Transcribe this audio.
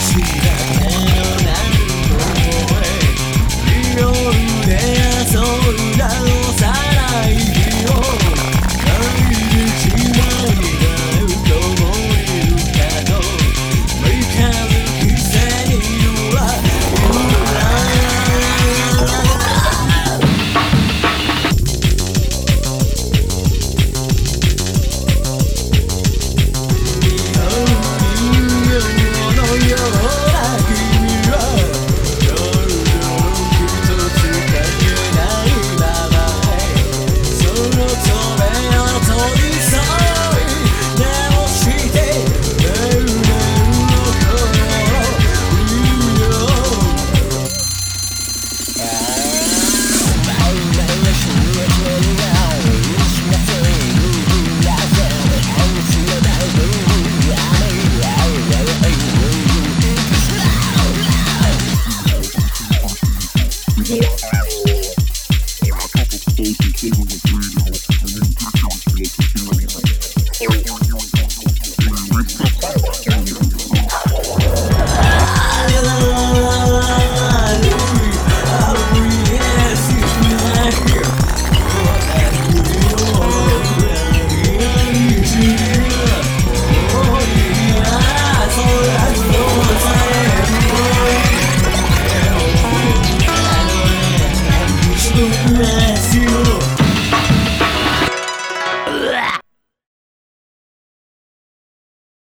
See. you. Bless you.